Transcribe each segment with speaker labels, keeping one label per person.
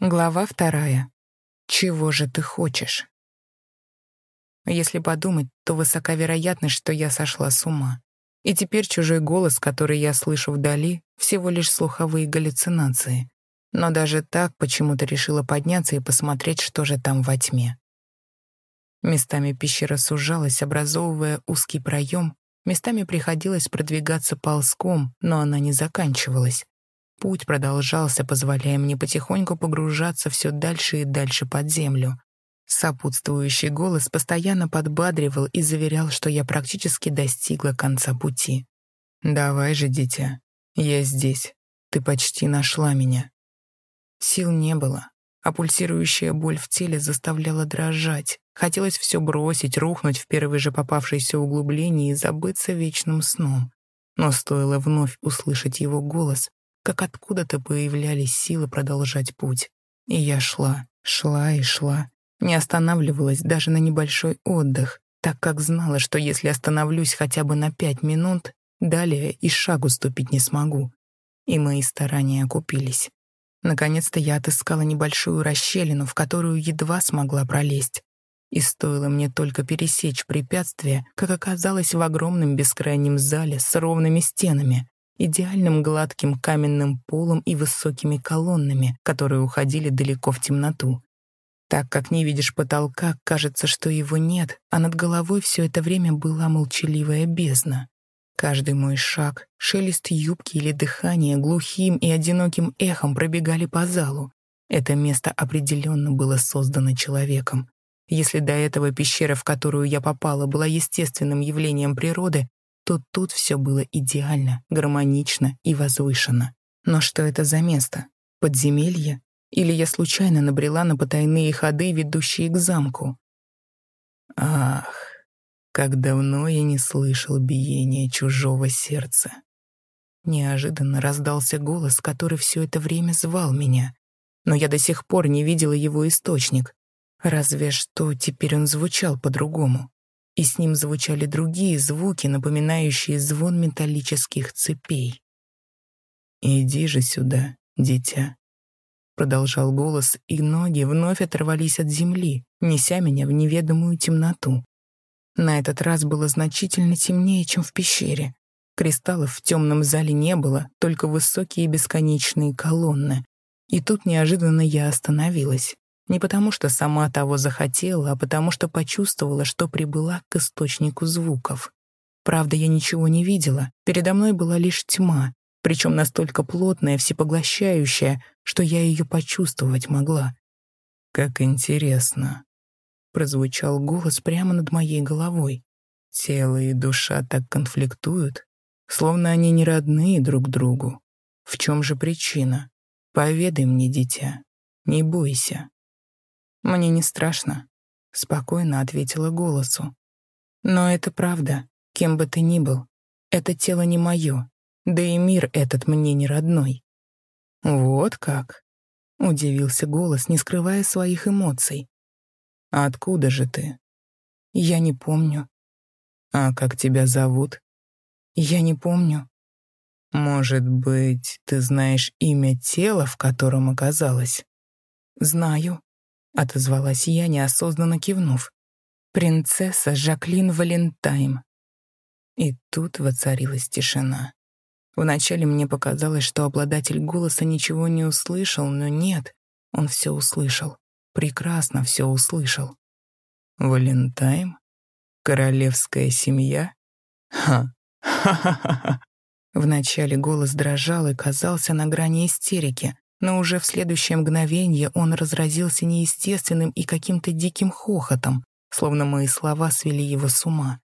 Speaker 1: Глава вторая. Чего же ты хочешь? Если подумать, то высока вероятность, что я сошла с ума. И теперь чужой голос, который я слышу вдали, всего лишь слуховые галлюцинации. Но даже так почему-то решила подняться и посмотреть, что же там во тьме. Местами пещера сужалась, образовывая узкий проем, местами приходилось продвигаться ползком, но она не заканчивалась. Путь продолжался, позволяя мне потихоньку погружаться все дальше и дальше под землю. Сопутствующий голос постоянно подбадривал и заверял, что я практически достигла конца пути. «Давай же, дитя, я здесь. Ты почти нашла меня». Сил не было, а пульсирующая боль в теле заставляла дрожать. Хотелось все бросить, рухнуть в первое же попавшееся углубление и забыться вечным сном. Но стоило вновь услышать его голос, как откуда-то появлялись силы продолжать путь. И я шла, шла и шла, не останавливалась даже на небольшой отдых, так как знала, что если остановлюсь хотя бы на пять минут, далее и шагу ступить не смогу. И мои старания окупились. Наконец-то я отыскала небольшую расщелину, в которую едва смогла пролезть. И стоило мне только пересечь препятствие, как оказалось в огромном бескрайнем зале с ровными стенами, идеальным гладким каменным полом и высокими колоннами, которые уходили далеко в темноту. Так как не видишь потолка, кажется, что его нет, а над головой все это время была молчаливая бездна. Каждый мой шаг, шелест юбки или дыхание глухим и одиноким эхом пробегали по залу. Это место определенно было создано человеком. Если до этого пещера, в которую я попала, была естественным явлением природы, то тут все было идеально, гармонично и возвышенно. Но что это за место? Подземелье? Или я случайно набрела на потайные ходы, ведущие к замку? Ах, как давно я не слышал биения чужого сердца. Неожиданно раздался голос, который все это время звал меня. Но я до сих пор не видела его источник. Разве что теперь он звучал по-другому и с ним звучали другие звуки, напоминающие звон металлических цепей. «Иди же сюда, дитя», — продолжал голос, и ноги вновь оторвались от земли, неся меня в неведомую темноту. На этот раз было значительно темнее, чем в пещере. Кристаллов в темном зале не было, только высокие бесконечные колонны. И тут неожиданно я остановилась. Не потому, что сама того захотела, а потому, что почувствовала, что прибыла к источнику звуков. Правда, я ничего не видела. Передо мной была лишь тьма, причем настолько плотная, всепоглощающая, что я ее почувствовать могла. «Как интересно», — прозвучал голос прямо над моей головой. «Тело и душа так конфликтуют, словно они не родные друг другу. В чем же причина? Поведай мне, дитя, не бойся». «Мне не страшно», — спокойно ответила голосу. «Но это правда, кем бы ты ни был. Это тело не мое, да и мир этот мне не родной». «Вот как?» — удивился голос, не скрывая своих эмоций. «Откуда же ты?» «Я не помню». «А как тебя зовут?» «Я не помню». «Может быть, ты знаешь имя тела, в котором оказалась?» «Знаю», отозвалась я, неосознанно кивнув. «Принцесса Жаклин Валентайм». И тут воцарилась тишина. Вначале мне показалось, что обладатель голоса ничего не услышал, но нет, он все услышал. Прекрасно все услышал. «Валентайм? Королевская семья? Ха! Ха-ха-ха!» Вначале голос дрожал и казался на грани истерики, но уже в следующее мгновение он разразился неестественным и каким-то диким хохотом, словно мои слова свели его с ума.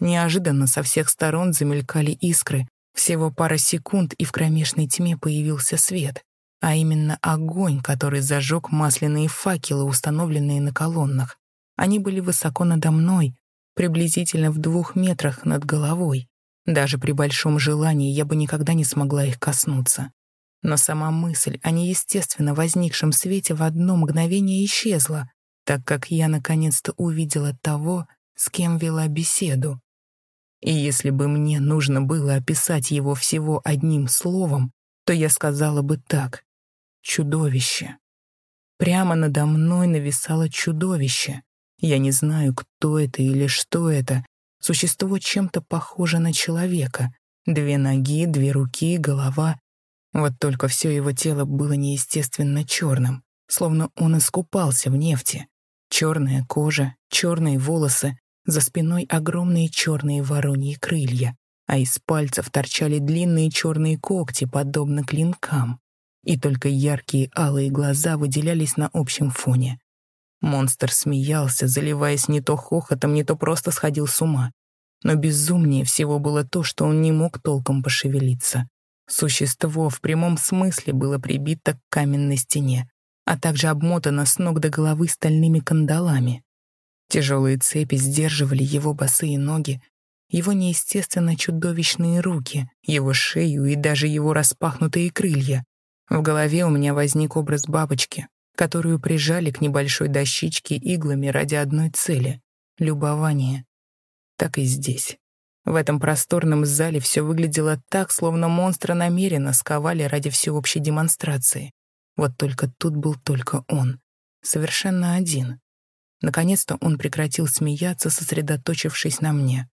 Speaker 1: Неожиданно со всех сторон замелькали искры. Всего пара секунд, и в кромешной тьме появился свет, а именно огонь, который зажег масляные факелы, установленные на колоннах. Они были высоко надо мной, приблизительно в двух метрах над головой. Даже при большом желании я бы никогда не смогла их коснуться. Но сама мысль о неестественно возникшем свете в одно мгновение исчезла, так как я наконец-то увидела того, с кем вела беседу. И если бы мне нужно было описать его всего одним словом, то я сказала бы так — чудовище. Прямо надо мной нависало чудовище. Я не знаю, кто это или что это. Существо чем-то похоже на человека. Две ноги, две руки, голова. Вот только все его тело было неестественно черным, словно он искупался в нефти. Черная кожа, черные волосы, за спиной огромные черные вороньи крылья, а из пальцев торчали длинные черные когти, подобно клинкам. И только яркие алые глаза выделялись на общем фоне. Монстр смеялся, заливаясь не то хохотом, не то просто сходил с ума. Но безумнее всего было то, что он не мог толком пошевелиться. Существо в прямом смысле было прибито к каменной стене, а также обмотано с ног до головы стальными кандалами. Тяжелые цепи сдерживали его босые ноги, его неестественно чудовищные руки, его шею и даже его распахнутые крылья. В голове у меня возник образ бабочки, которую прижали к небольшой дощечке иглами ради одной цели — любования. Так и здесь. В этом просторном зале все выглядело так, словно монстра намеренно сковали ради всеобщей демонстрации. Вот только тут был только он. Совершенно один. Наконец-то он прекратил смеяться, сосредоточившись на мне.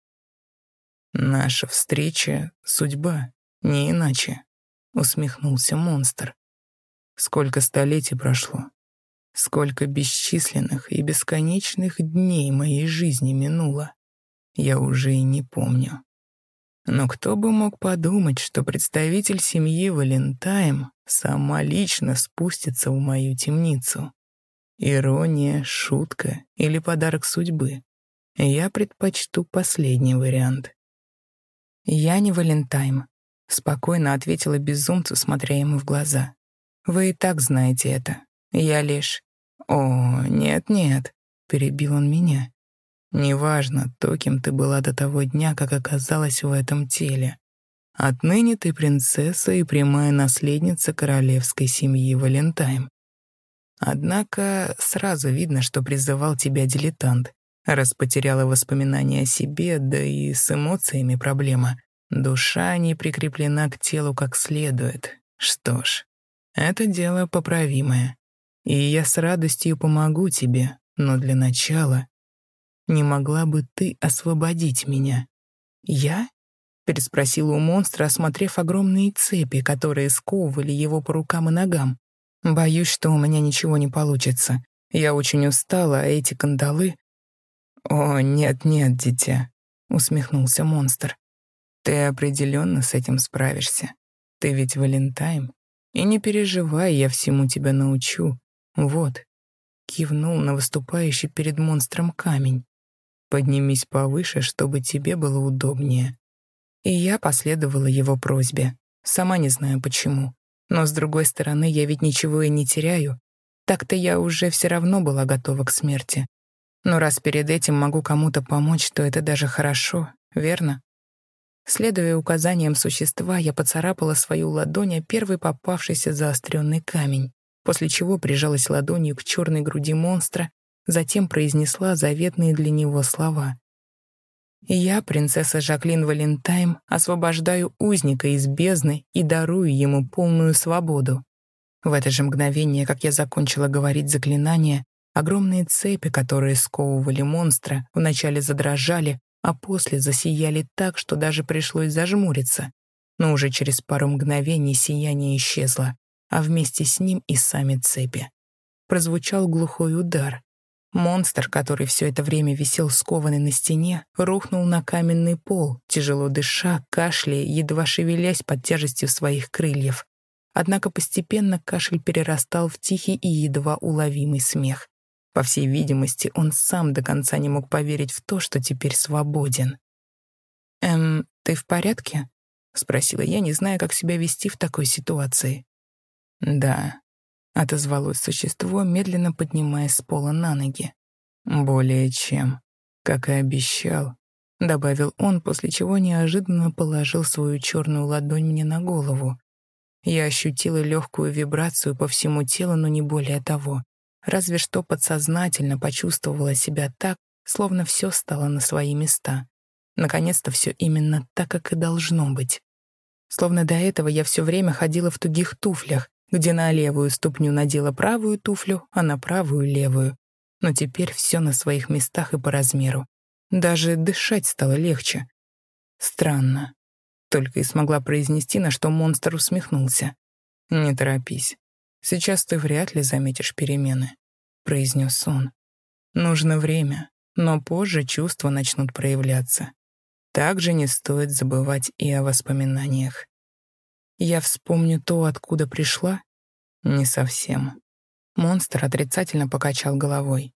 Speaker 1: «Наша встреча — судьба, не иначе», — усмехнулся монстр. «Сколько столетий прошло, сколько бесчисленных и бесконечных дней моей жизни минуло, я уже и не помню. Но кто бы мог подумать, что представитель семьи Валентайм сама лично спустится в мою темницу. Ирония, шутка или подарок судьбы. Я предпочту последний вариант. «Я не Валентайм», — спокойно ответила безумцу, смотря ему в глаза. «Вы и так знаете это. Я лишь...» «О, нет-нет», — перебил он меня. «Неважно то, кем ты была до того дня, как оказалась в этом теле. Отныне ты принцесса и прямая наследница королевской семьи Валентайм. Однако сразу видно, что призывал тебя дилетант, раз потеряла воспоминания о себе, да и с эмоциями проблема. Душа не прикреплена к телу как следует. Что ж, это дело поправимое. И я с радостью помогу тебе, но для начала не могла бы ты освободить меня? Я? Переспросила у монстра, осмотрев огромные цепи, которые сковывали его по рукам и ногам. Боюсь, что у меня ничего не получится. Я очень устала, а эти кандалы... О, нет-нет, дитя, усмехнулся монстр. Ты определенно с этим справишься. Ты ведь Валентайм. И не переживай, я всему тебя научу. Вот. Кивнул на выступающий перед монстром камень. Поднимись повыше, чтобы тебе было удобнее. И я последовала его просьбе. Сама не знаю почему. Но, с другой стороны, я ведь ничего и не теряю. Так-то я уже все равно была готова к смерти. Но раз перед этим могу кому-то помочь, то это даже хорошо, верно? Следуя указаниям существа, я поцарапала свою ладонь о первый попавшийся заостренный камень, после чего прижалась ладонью к черной груди монстра, затем произнесла заветные для него слова. Я, принцесса Жаклин Валентайм, освобождаю узника из бездны и дарую ему полную свободу. В это же мгновение, как я закончила говорить заклинание, огромные цепи, которые сковывали монстра, вначале задрожали, а после засияли так, что даже пришлось зажмуриться. Но уже через пару мгновений сияние исчезло, а вместе с ним и сами цепи. Прозвучал глухой удар, Монстр, который все это время висел скованный на стене, рухнул на каменный пол, тяжело дыша, кашляя, едва шевелясь под тяжестью своих крыльев. Однако постепенно кашель перерастал в тихий и едва уловимый смех. По всей видимости, он сам до конца не мог поверить в то, что теперь свободен. «Эм, ты в порядке?» — спросила я, не зная, как себя вести в такой ситуации. «Да», — отозвалось существо, медленно поднимаясь с пола на ноги. «Более чем, как и обещал», — добавил он, после чего неожиданно положил свою черную ладонь мне на голову. Я ощутила легкую вибрацию по всему телу, но не более того. Разве что подсознательно почувствовала себя так, словно все стало на свои места. Наконец-то все именно так, как и должно быть. Словно до этого я все время ходила в тугих туфлях, где на левую ступню надела правую туфлю, а на правую — левую. Но теперь все на своих местах и по размеру. Даже дышать стало легче. Странно. Только и смогла произнести, на что монстр усмехнулся. «Не торопись. Сейчас ты вряд ли заметишь перемены», — произнес он. «Нужно время, но позже чувства начнут проявляться. Также не стоит забывать и о воспоминаниях. Я вспомню то, откуда пришла? Не совсем. Монстр отрицательно покачал головой.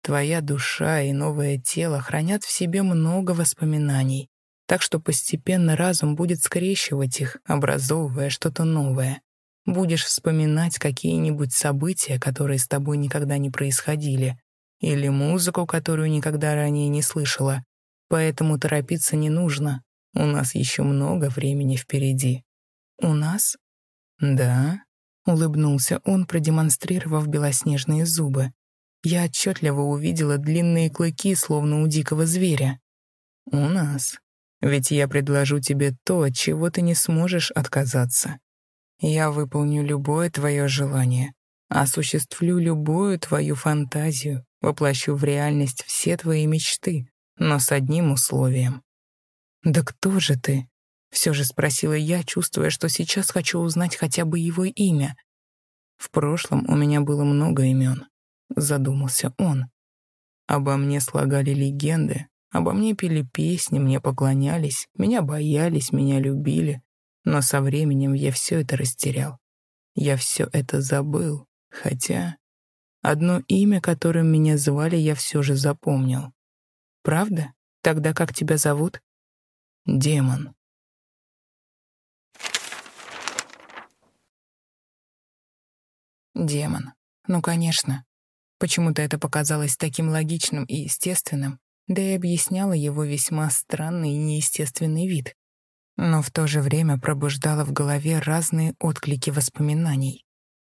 Speaker 1: Твоя душа и новое тело хранят в себе много воспоминаний, так что постепенно разум будет скрещивать их, образовывая что-то новое. Будешь вспоминать какие-нибудь события, которые с тобой никогда не происходили, или музыку, которую никогда ранее не слышала. Поэтому торопиться не нужно. У нас еще много времени впереди. У нас? Да, улыбнулся он, продемонстрировав белоснежные зубы. Я отчетливо увидела длинные клыки, словно у дикого зверя. У нас. Ведь я предложу тебе то, от чего ты не сможешь отказаться. Я выполню любое твое желание, осуществлю любую твою фантазию, воплощу в реальность все твои мечты, но с одним условием. «Да кто же ты?» — все же спросила я, чувствуя, что сейчас хочу узнать хотя бы его имя. «В прошлом у меня было много имен», — задумался он. «Обо мне слагали легенды, обо мне пели песни, мне поклонялись, меня боялись, меня любили. Но со временем я все это растерял. Я все это забыл, хотя... Одно имя, которым меня звали, я все же запомнил. Правда? Тогда как тебя зовут? Демон. Демон. Ну, конечно. Почему-то это показалось таким логичным и естественным, да и объясняло его весьма странный и неестественный вид. Но в то же время пробуждало в голове разные отклики воспоминаний.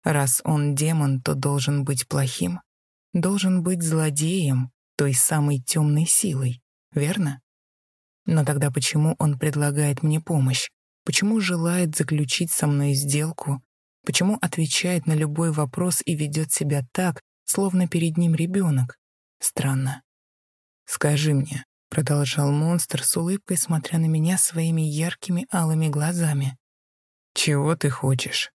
Speaker 1: Раз он демон, то должен быть плохим, должен быть злодеем, той самой темной силой, верно? Но тогда почему он предлагает мне помощь? Почему желает заключить со мной сделку? Почему отвечает на любой вопрос и ведет себя так, словно перед ним ребенок? Странно. «Скажи мне», — продолжал монстр с улыбкой, смотря на меня своими яркими алыми глазами. «Чего ты хочешь?»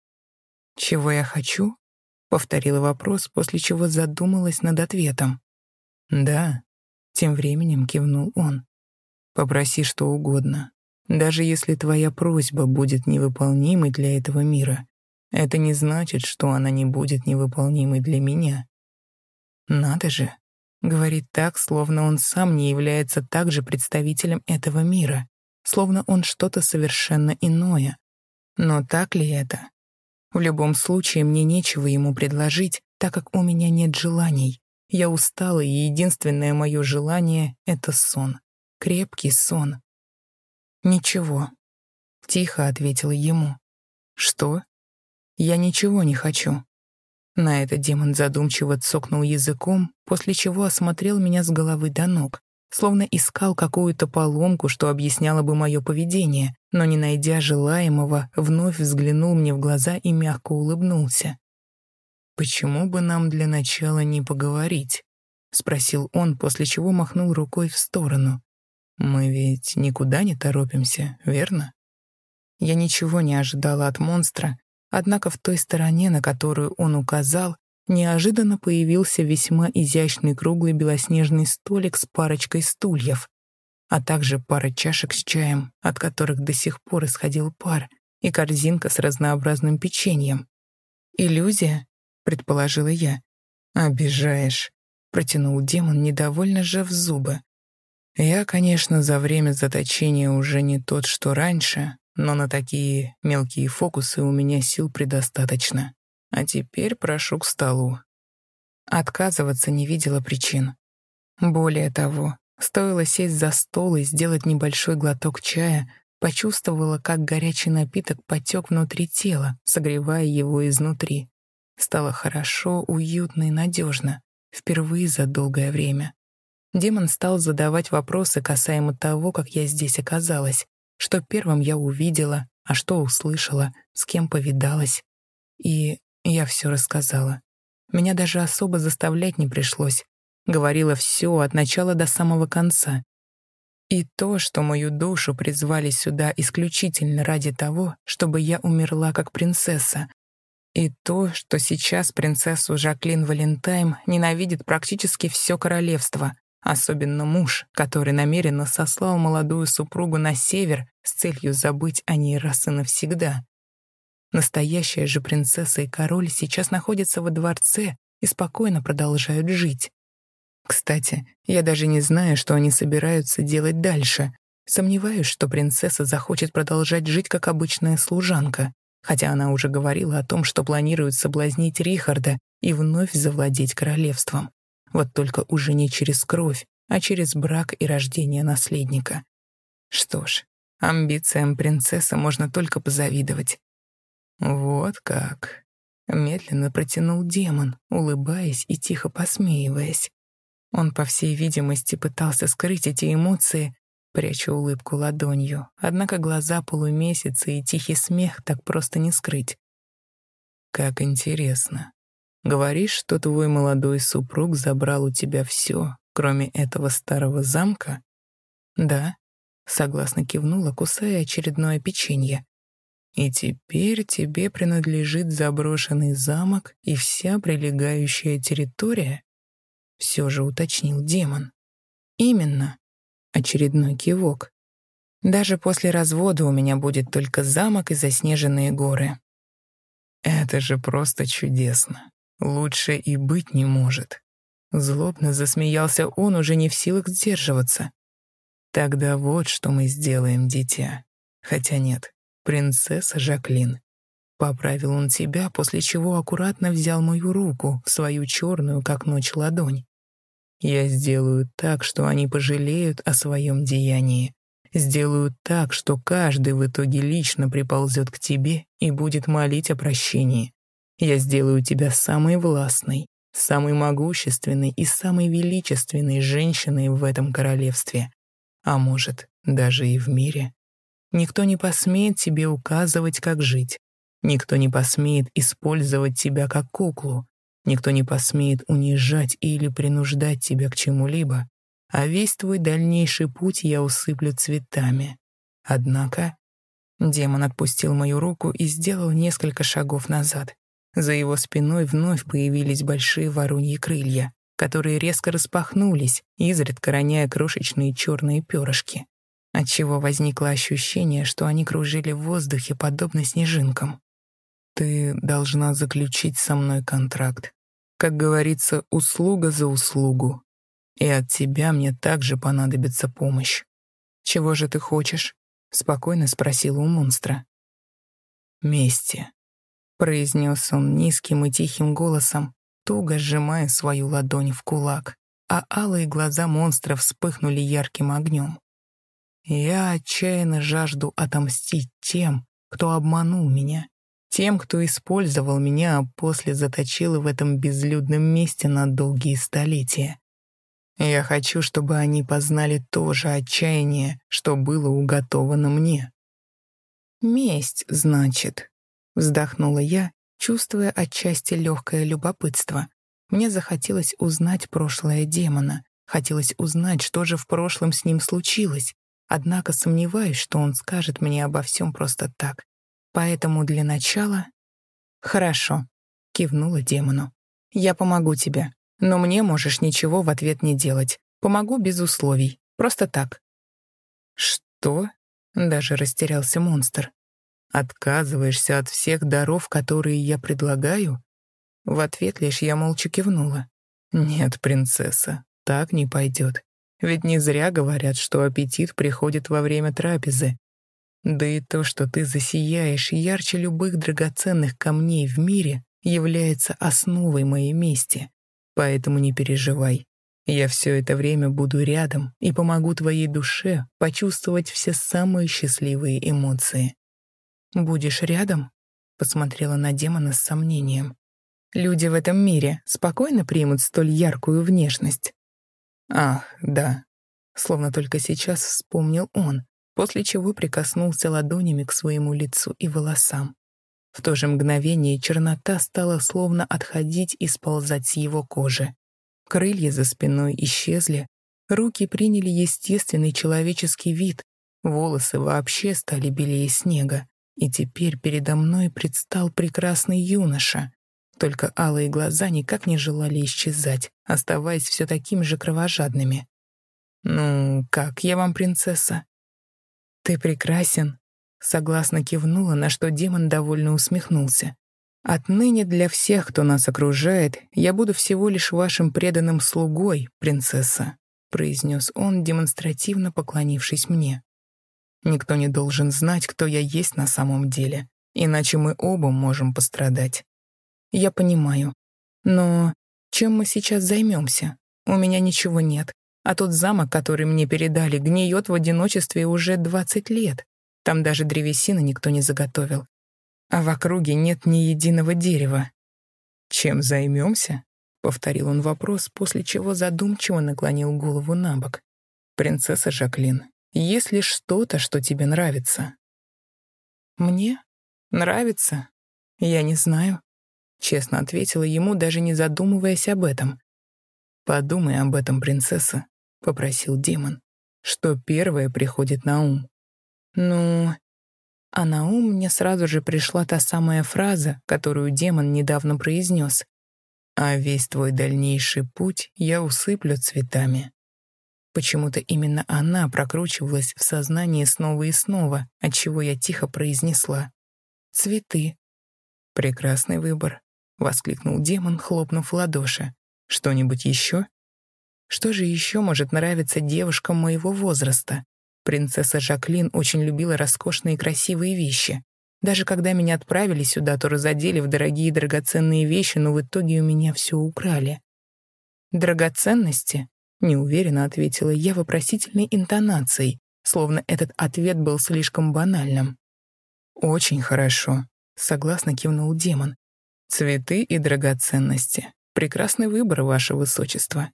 Speaker 1: «Чего я хочу?» — повторила вопрос, после чего задумалась над ответом. «Да», — тем временем кивнул он. «Попроси что угодно. Даже если твоя просьба будет невыполнимой для этого мира, это не значит, что она не будет невыполнимой для меня». «Надо же», — говорит так, словно он сам не является также представителем этого мира, словно он что-то совершенно иное. Но так ли это? В любом случае, мне нечего ему предложить, так как у меня нет желаний. Я устала, и единственное мое желание — это сон. Крепкий сон. «Ничего», — тихо ответила ему. «Что?» «Я ничего не хочу». На это демон задумчиво цокнул языком, после чего осмотрел меня с головы до ног, словно искал какую-то поломку, что объясняло бы мое поведение, но, не найдя желаемого, вновь взглянул мне в глаза и мягко улыбнулся. «Почему бы нам для начала не поговорить?» — спросил он, после чего махнул рукой в сторону. «Мы ведь никуда не торопимся, верно?» Я ничего не ожидала от монстра, однако в той стороне, на которую он указал, неожиданно появился весьма изящный круглый белоснежный столик с парочкой стульев, а также пара чашек с чаем, от которых до сих пор исходил пар, и корзинка с разнообразным печеньем. Иллюзия? предположила я. «Обижаешь», — протянул демон, недовольно сжав зубы. «Я, конечно, за время заточения уже не тот, что раньше, но на такие мелкие фокусы у меня сил предостаточно. А теперь прошу к столу». Отказываться не видела причин. Более того, стоило сесть за стол и сделать небольшой глоток чая, почувствовала, как горячий напиток потек внутри тела, согревая его изнутри. Стало хорошо, уютно и надежно. Впервые за долгое время. Демон стал задавать вопросы касаемо того, как я здесь оказалась, что первым я увидела, а что услышала, с кем повидалась. И я все рассказала. Меня даже особо заставлять не пришлось. Говорила все от начала до самого конца. И то, что мою душу призвали сюда исключительно ради того, чтобы я умерла как принцесса. И то, что сейчас принцессу Жаклин Валентайм ненавидит практически все королевство, особенно муж, который намеренно сослал молодую супругу на север с целью забыть о ней раз и навсегда. Настоящая же принцесса и король сейчас находятся во дворце и спокойно продолжают жить. Кстати, я даже не знаю, что они собираются делать дальше. Сомневаюсь, что принцесса захочет продолжать жить как обычная служанка, хотя она уже говорила о том, что планирует соблазнить Рихарда и вновь завладеть королевством. Вот только уже не через кровь, а через брак и рождение наследника. Что ж, амбициям принцессы можно только позавидовать. Вот как. Медленно протянул демон, улыбаясь и тихо посмеиваясь. Он, по всей видимости, пытался скрыть эти эмоции, пряча улыбку ладонью. Однако глаза полумесяца и тихий смех так просто не скрыть. «Как интересно. Говоришь, что твой молодой супруг забрал у тебя все, кроме этого старого замка?» «Да», — согласно кивнула, кусая очередное печенье. «И теперь тебе принадлежит заброшенный замок и вся прилегающая территория?» все же уточнил демон. Именно. Очередной кивок. Даже после развода у меня будет только замок и заснеженные горы. Это же просто чудесно. Лучше и быть не может. Злобно засмеялся он, уже не в силах сдерживаться. Тогда вот что мы сделаем, дитя. Хотя нет, принцесса Жаклин. Поправил он себя, после чего аккуратно взял мою руку свою черную, как ночь, ладонь. Я сделаю так, что они пожалеют о своем деянии. Сделаю так, что каждый в итоге лично приползет к тебе и будет молить о прощении. Я сделаю тебя самой властной, самой могущественной и самой величественной женщиной в этом королевстве. А может, даже и в мире. Никто не посмеет тебе указывать, как жить. Никто не посмеет использовать тебя как куклу. Никто не посмеет унижать или принуждать тебя к чему-либо, а весь твой дальнейший путь я усыплю цветами. Однако демон отпустил мою руку и сделал несколько шагов назад. За его спиной вновь появились большие вороньи крылья, которые резко распахнулись, изредка роняя крошечные черные перышки, отчего возникло ощущение, что они кружили в воздухе подобно снежинкам. Ты должна заключить со мной контракт. Как говорится, услуга за услугу. И от тебя мне также понадобится помощь. Чего же ты хочешь? Спокойно спросила у монстра. Мести. Произнес он низким и тихим голосом, туго сжимая свою ладонь в кулак, а алые глаза монстра вспыхнули ярким огнем. Я отчаянно жажду отомстить тем, кто обманул меня, тем, кто использовал меня, а после заточил в этом безлюдном месте на долгие столетия. Я хочу, чтобы они познали то же отчаяние, что было уготовано мне. «Месть, значит», — вздохнула я, чувствуя отчасти легкое любопытство. Мне захотелось узнать прошлое демона, хотелось узнать, что же в прошлом с ним случилось, однако сомневаюсь, что он скажет мне обо всем просто так. Поэтому для начала... Хорошо, кивнула демону. Я помогу тебе, но мне можешь ничего в ответ не делать. Помогу без условий, просто так. Что? Даже растерялся монстр. Отказываешься от всех даров, которые я предлагаю? В ответ лишь я молча кивнула. Нет, принцесса, так не пойдет. Ведь не зря говорят, что аппетит приходит во время трапезы. Да и то, что ты засияешь ярче любых драгоценных камней в мире, является основой моей мести. Поэтому не переживай. Я все это время буду рядом и помогу твоей душе почувствовать все самые счастливые эмоции. «Будешь рядом?» — посмотрела на демона с сомнением. «Люди в этом мире спокойно примут столь яркую внешность?» «Ах, да», словно только сейчас вспомнил он, после чего прикоснулся ладонями к своему лицу и волосам. В то же мгновение чернота стала словно отходить и сползать с его кожи. Крылья за спиной исчезли, руки приняли естественный человеческий вид, волосы вообще стали белее снега, и теперь передо мной предстал прекрасный юноша. Только алые глаза никак не желали исчезать, оставаясь все такими же кровожадными. «Ну, как я вам, принцесса?» «Ты прекрасен», — согласно кивнула, на что демон довольно усмехнулся. «Отныне для всех, кто нас окружает, я буду всего лишь вашим преданным слугой, принцесса», — произнес он, демонстративно поклонившись мне. «Никто не должен знать, кто я есть на самом деле, иначе мы оба можем пострадать. Я понимаю. Но чем мы сейчас займемся? У меня ничего нет, а тот замок, который мне передали, гниет в одиночестве уже 20 лет. Там даже древесины никто не заготовил а в округе нет ни единого дерева. «Чем займемся?» — повторил он вопрос, после чего задумчиво наклонил голову на бок. «Принцесса Жаклин, есть ли что-то, что тебе нравится?» «Мне? Нравится? Я не знаю», — честно ответила ему, даже не задумываясь об этом. «Подумай об этом, принцесса», — попросил демон. «Что первое приходит на ум?» «Ну, а на ум мне сразу же пришла та самая фраза, которую демон недавно произнес. «А весь твой дальнейший путь я усыплю цветами». Почему-то именно она прокручивалась в сознании снова и снова, отчего я тихо произнесла. «Цветы». «Прекрасный выбор», — воскликнул демон, хлопнув в ладоши. «Что-нибудь еще?» Что же еще может нравиться девушкам моего возраста? Принцесса Жаклин очень любила роскошные и красивые вещи. Даже когда меня отправили сюда, то разодели в дорогие драгоценные вещи, но в итоге у меня все украли. «Драгоценности?» — неуверенно ответила я вопросительной интонацией, словно этот ответ был слишком банальным. «Очень хорошо», — согласно кивнул демон. «Цветы и драгоценности. Прекрасный выбор, ваше высочество».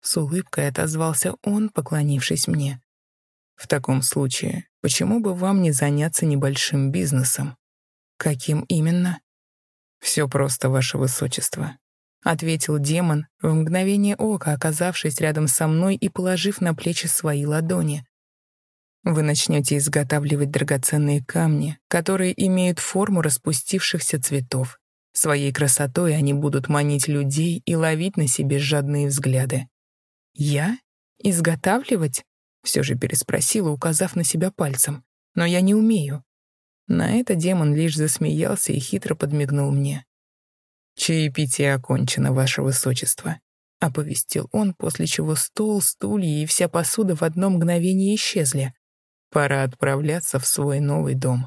Speaker 1: С улыбкой отозвался он, поклонившись мне. В таком случае, почему бы вам не заняться небольшим бизнесом? Каким именно? Все просто, ваше высочество, ответил демон, в мгновение ока оказавшись рядом со мной и положив на плечи свои ладони. Вы начнете изготавливать драгоценные камни, которые имеют форму распустившихся цветов. Своей красотой они будут манить людей и ловить на себе жадные взгляды. Я? Изготавливать? Все же переспросила, указав на себя пальцем. «Но я не умею». На это демон лишь засмеялся и хитро подмигнул мне. «Чаепитие окончено, ваше высочество», — оповестил он, после чего стол, стулья и вся посуда в одно мгновение исчезли. «Пора отправляться в свой новый дом».